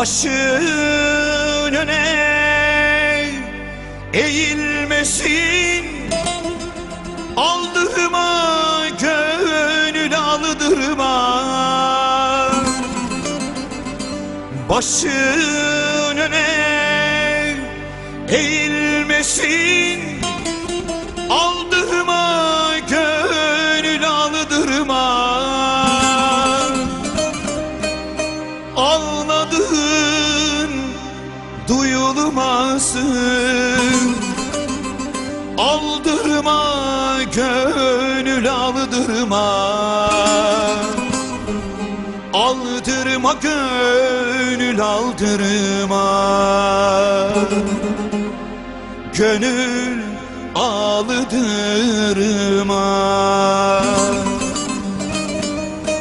Başın öne eğilmesin. Aldırma gönül aldırma. Başın öne eğilmesin. Aldırma gönül aldırma. Ağladığın duyulmasın Aldırma gönül aldırma. Aldırma gönül aldırma. Gönül aldırma.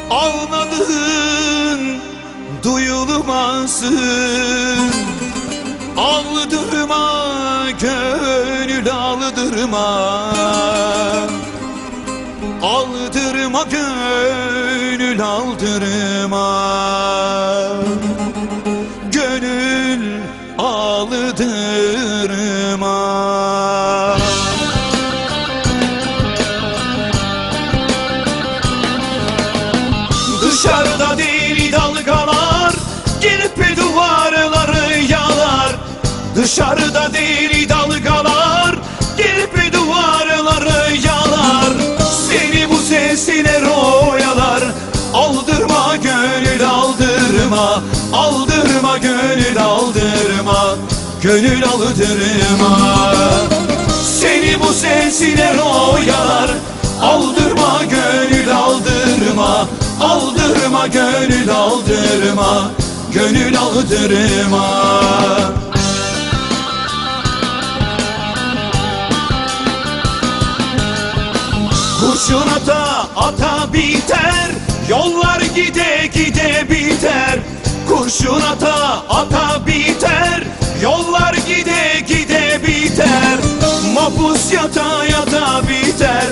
Ağladığın duyulmasın. Aldırma gönül aldırma Aldırma gönül aldırma Gönül aldırma Dışarıda deli dalgalar Gelip duvarları yalar. Dışarıda deli aldırma Aldırma gönül aldırma Gönül aldırma. Seni bu sesine royalar Aldırma gönül aldırma Aldırma gönül aldırma Gönül aldırma. Kurşun ata ata biter Yollar gide gide biter Kurşun ata ata biter. Yollar gide gide biter Mapus yata yata biter.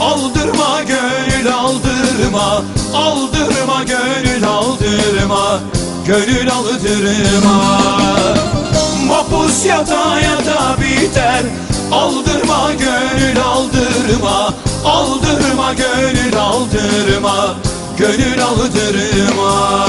Aldırma gönül aldırma Aldırma gönül aldırma. Gönül aldırma. Mapus yata yata biter Aldırma gönül aldırma. Aldırma gönül aldırma Gönül aldırma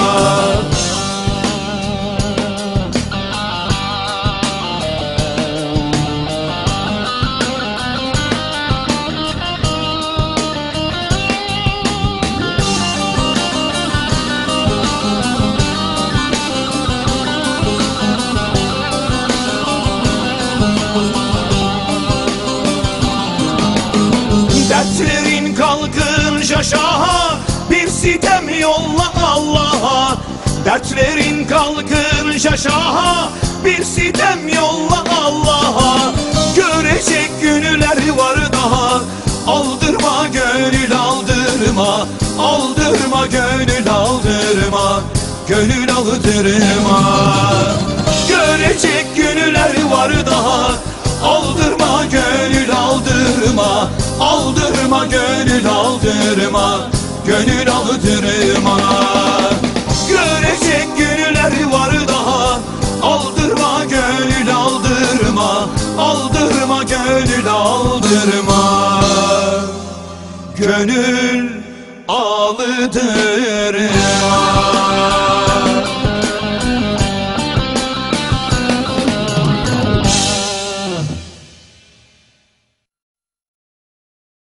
Dertlerin kalkınca şaha sitem yolla Allah'a. Dertlerin kalkınca şaha. Bir sitem yolla Allah'a. Görecek günler var daha. Aldırma gönül aldırma. Aldırma gönül aldırma. Gönül aldırma. Görecek günler var daha. Aldırma gönül aldırma. Aldırma gönül aldırma Gönül aldırma Görecek günler var daha. Aldırma gönül aldırma. Aldırma gönül aldırma. Gönül aldırma